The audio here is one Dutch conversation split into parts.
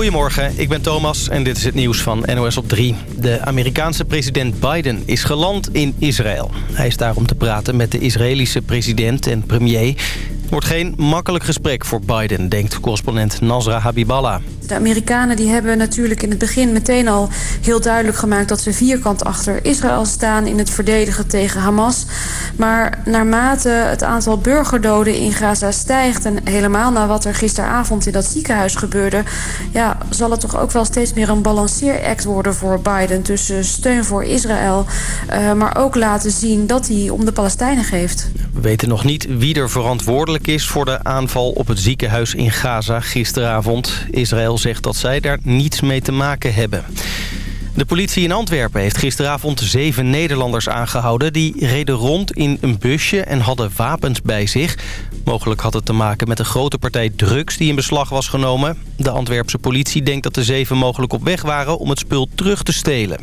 Goedemorgen, ik ben Thomas en dit is het nieuws van NOS op 3. De Amerikaanse president Biden is geland in Israël. Hij is daar om te praten met de Israëlische president en premier wordt geen makkelijk gesprek voor Biden, denkt correspondent Nasra Habiballah. De Amerikanen die hebben natuurlijk in het begin meteen al heel duidelijk gemaakt... dat ze vierkant achter Israël staan in het verdedigen tegen Hamas. Maar naarmate het aantal burgerdoden in Gaza stijgt... en helemaal na wat er gisteravond in dat ziekenhuis gebeurde... Ja, zal het toch ook wel steeds meer een balanceeract worden voor Biden... tussen steun voor Israël, uh, maar ook laten zien dat hij om de Palestijnen geeft. We weten nog niet wie er verantwoordelijk is voor de aanval op het ziekenhuis in Gaza gisteravond. Israël zegt dat zij daar niets mee te maken hebben. De politie in Antwerpen heeft gisteravond zeven Nederlanders aangehouden... die reden rond in een busje en hadden wapens bij zich. Mogelijk had het te maken met een grote partij drugs die in beslag was genomen. De Antwerpse politie denkt dat de zeven mogelijk op weg waren om het spul terug te stelen.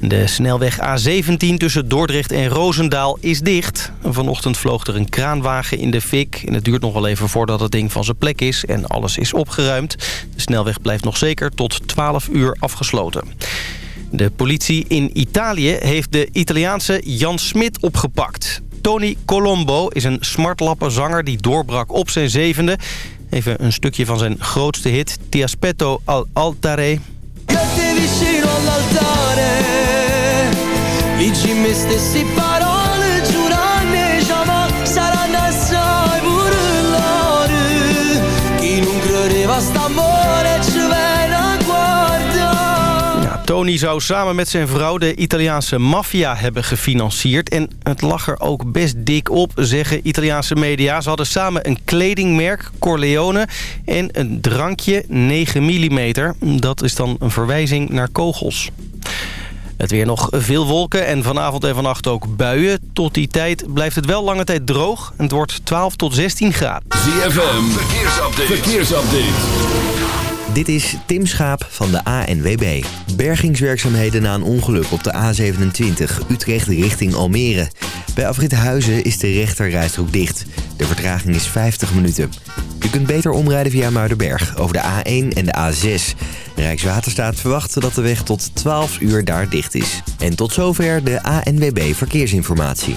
De snelweg A17 tussen Dordrecht en Roosendaal is dicht. Vanochtend vloog er een kraanwagen in de fik. En het duurt nog wel even voordat het ding van zijn plek is en alles is opgeruimd. De snelweg blijft nog zeker tot 12 uur afgesloten. De politie in Italië heeft de Italiaanse Jan Smit opgepakt. Tony Colombo is een smartlappe zanger die doorbrak op zijn zevende. Even een stukje van zijn grootste hit, Ti aspetto al altare. Piante vicino all'altare, dici ci me stessi parli. Tony zou samen met zijn vrouw de Italiaanse maffia hebben gefinancierd. En het lag er ook best dik op, zeggen Italiaanse media. Ze hadden samen een kledingmerk, Corleone, en een drankje 9 mm. Dat is dan een verwijzing naar kogels. Het weer nog veel wolken en vanavond en vannacht ook buien. Tot die tijd blijft het wel lange tijd droog. Het wordt 12 tot 16 graden. ZFM, verkeersupdate. verkeersupdate. Dit is Tim Schaap van de ANWB. Bergingswerkzaamheden na een ongeluk op de A27 Utrecht richting Almere. Bij afrit Huizen is de rechterrijstrook dicht. De vertraging is 50 minuten. Je kunt beter omrijden via Muidenberg over de A1 en de A6. Rijkswaterstaat verwacht dat de weg tot 12 uur daar dicht is. En tot zover de ANWB Verkeersinformatie.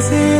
Is it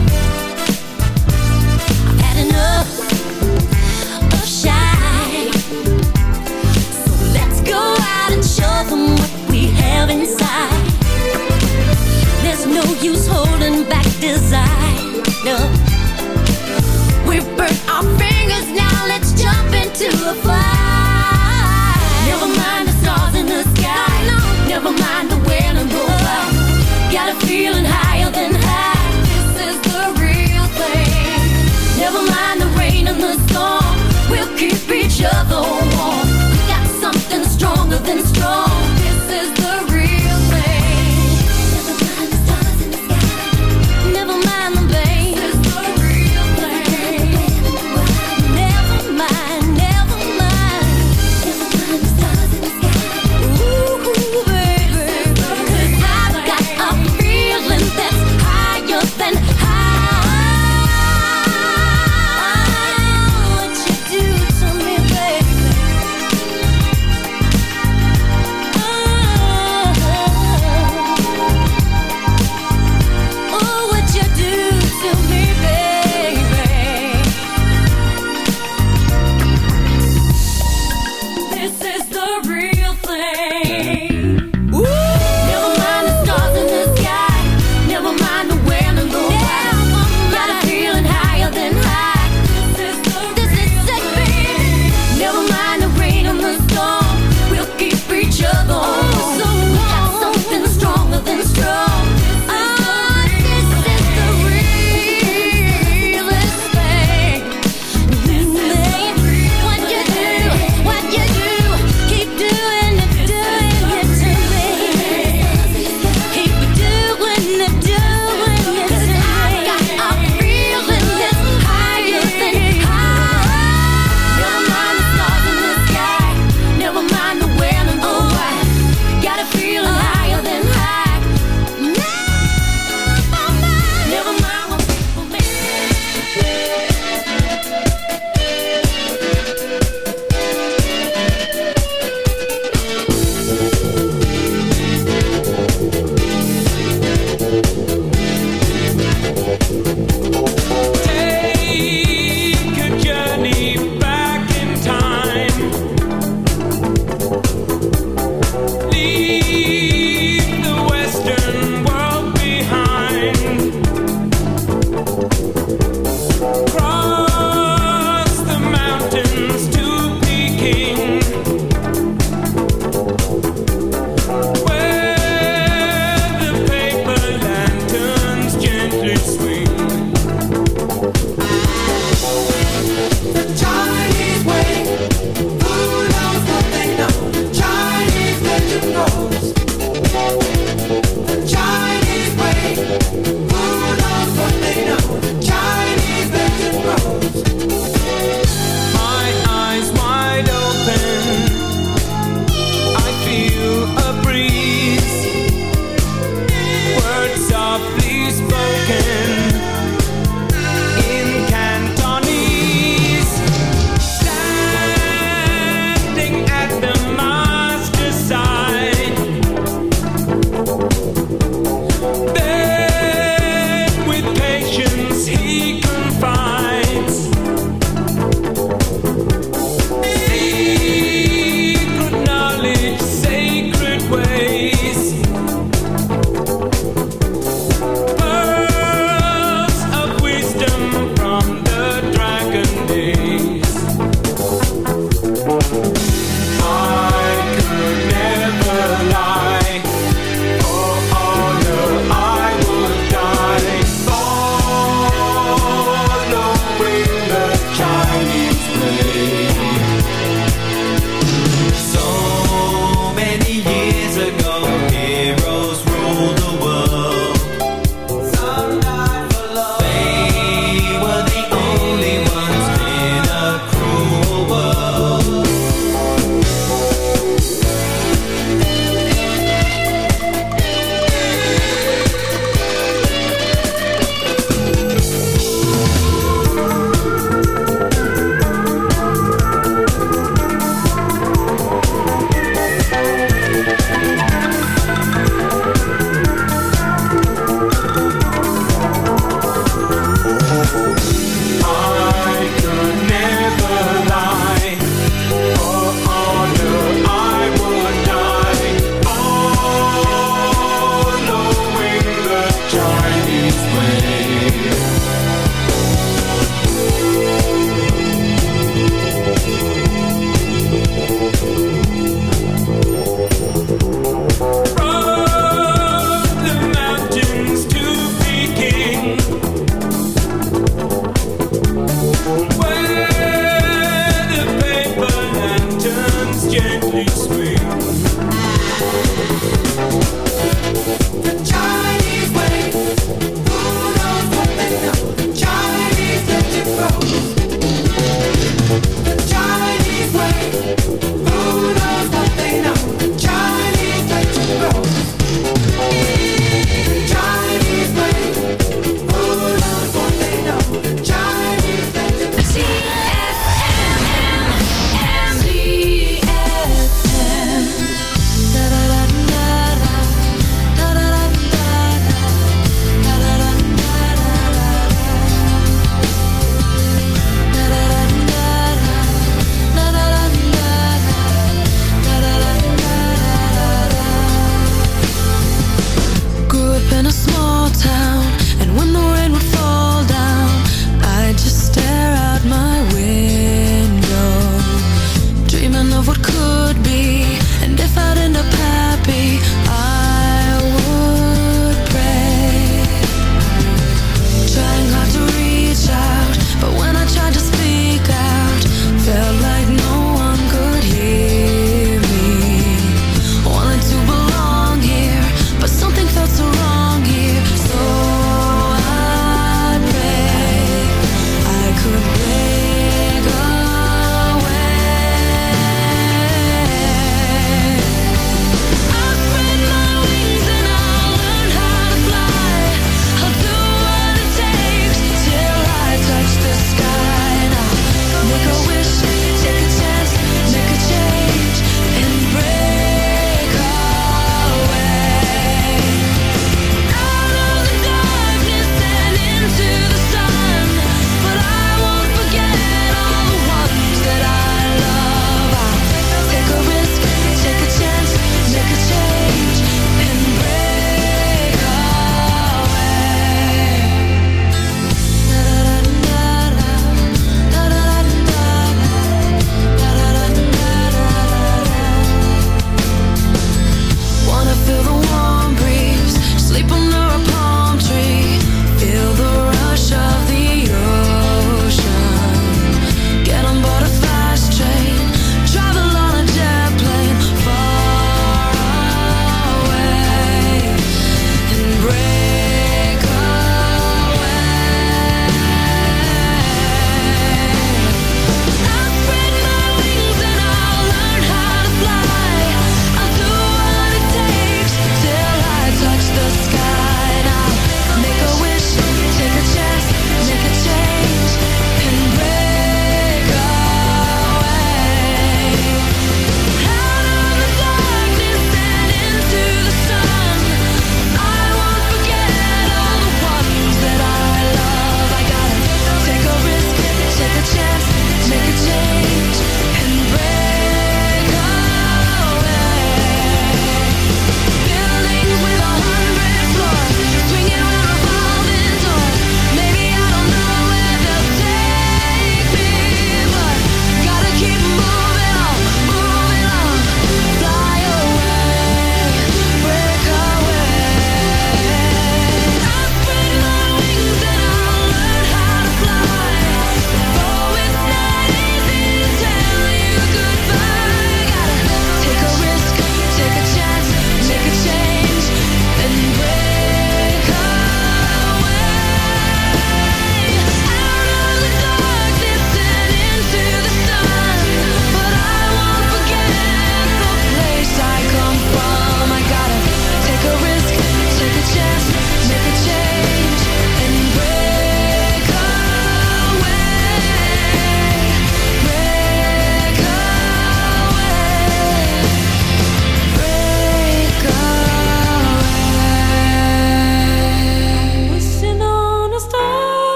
holding back desire. No. We've burnt our fingers, now let's jump into the fire. Never mind the stars in the sky. No, no. Never mind the wind and the by. Got a feeling higher than high. This is the real thing. Never mind the rain and the storm. We'll keep each other warm. We got something stronger than strong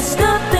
there's nothing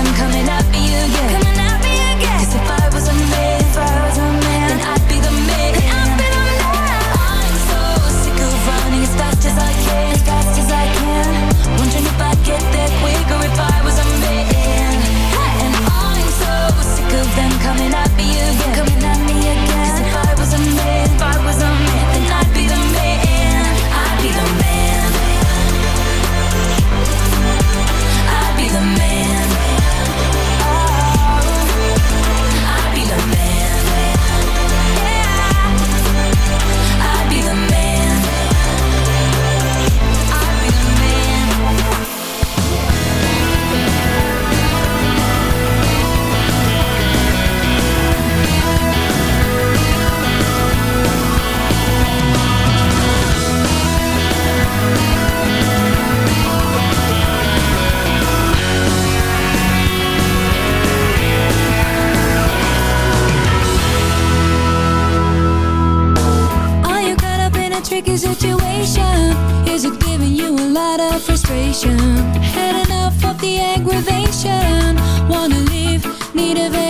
tricky situation? Is it giving you a lot of frustration? Had enough of the aggravation? Wanna leave, need a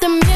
the music.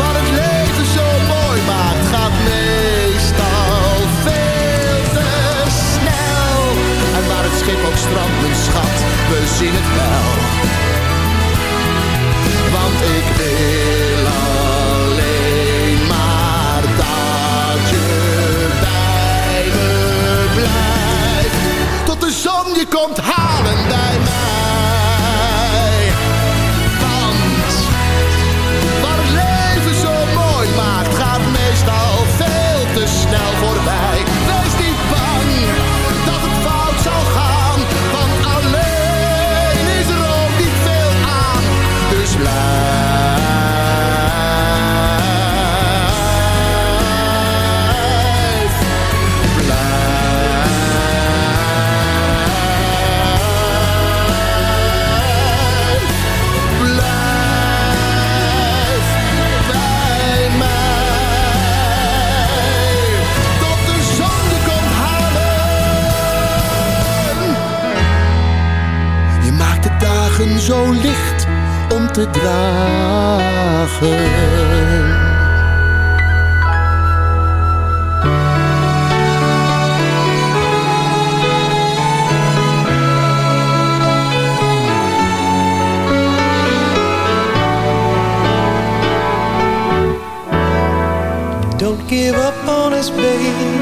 Wat het leven zo mooi maakt, gaat meestal veel te snel. En waar het schip ook strandt, mijn schat, we zien het wel. Want ik wil zo licht om te dragen. Don't give up on us, baby.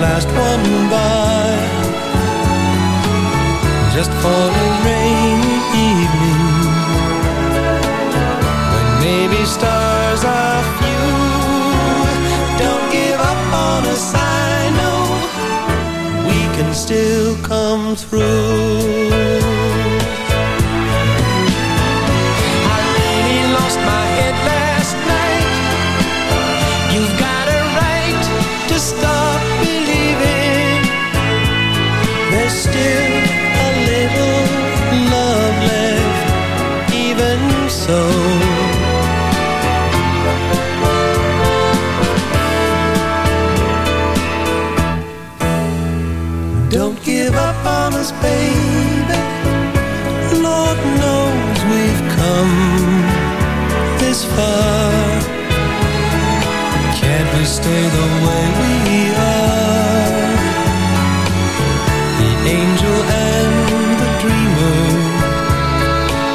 last one by just for a rainy evening when maybe stars are few. Don't give up on us, I know we can still come through.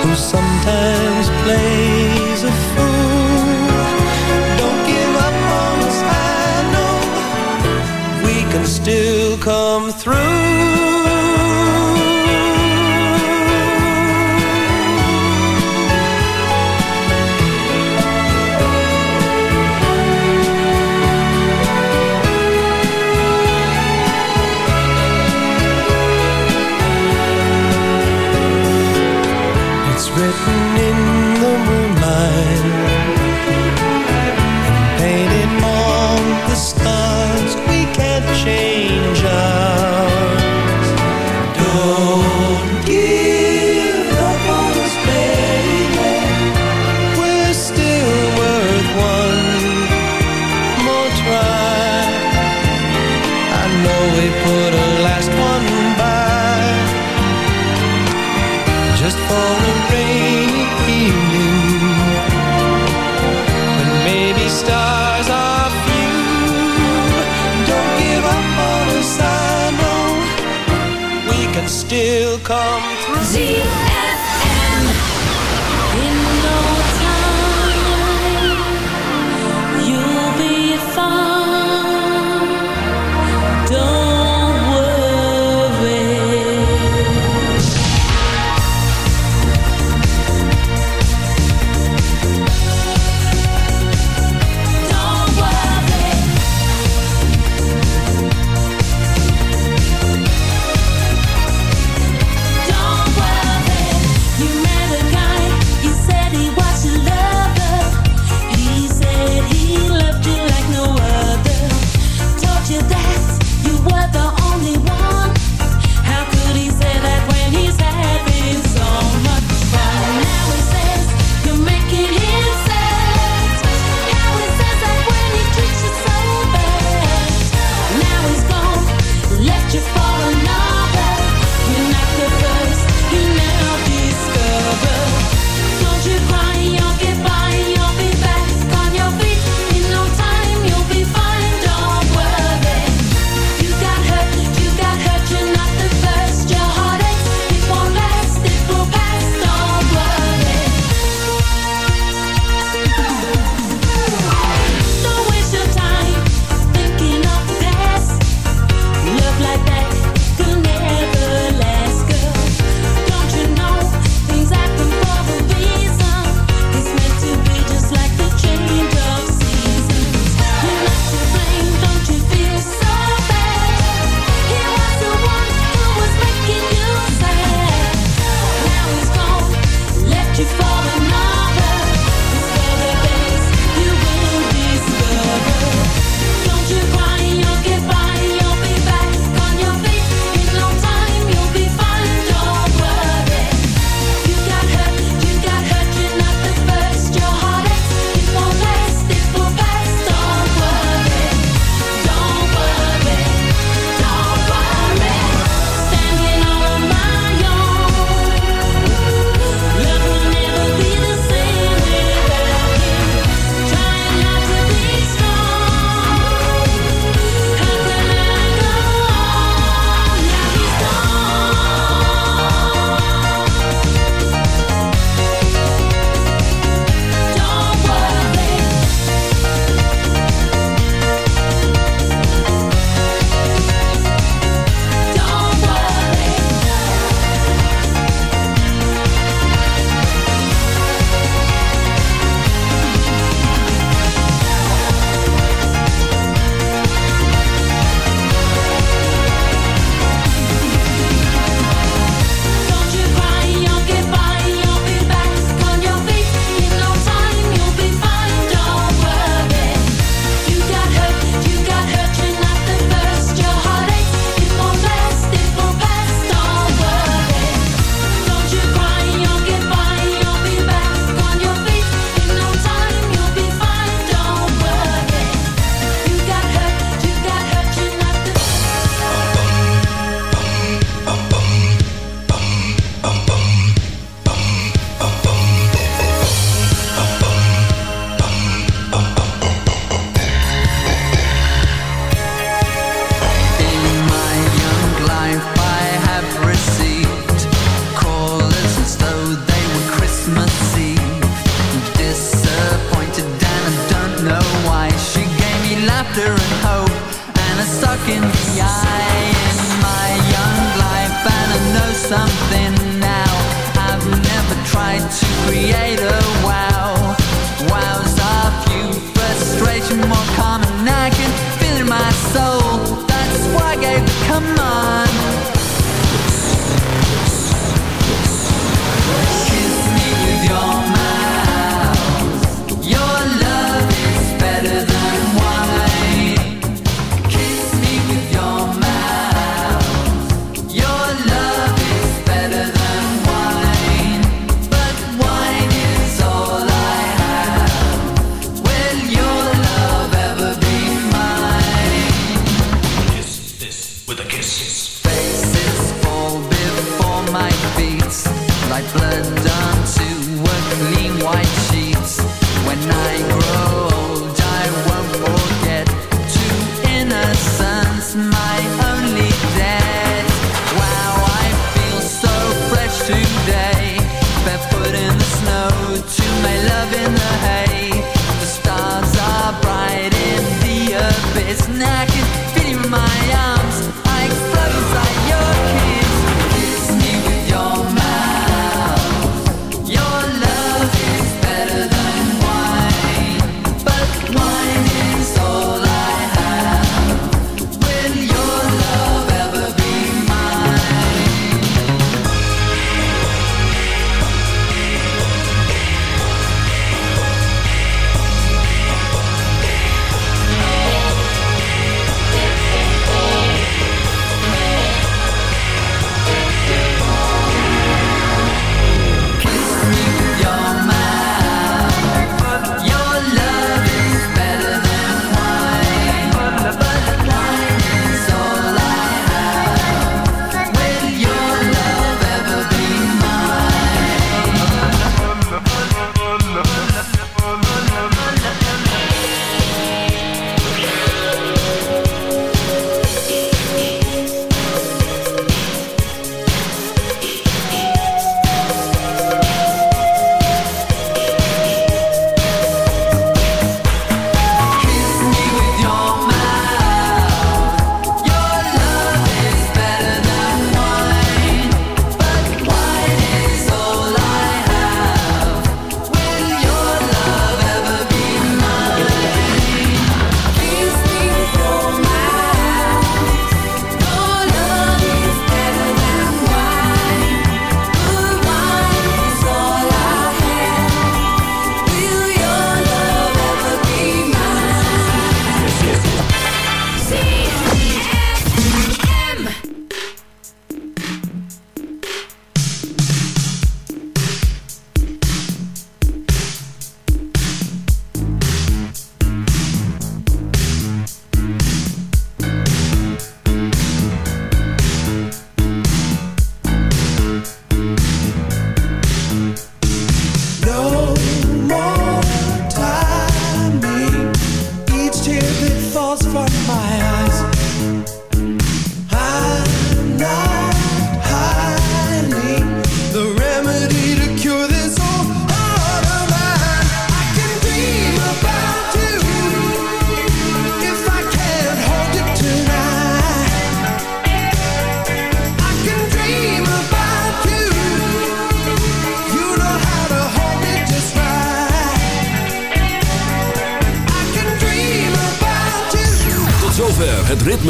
Who sometimes plays a fool. Don't give up on us, I know we can still come through.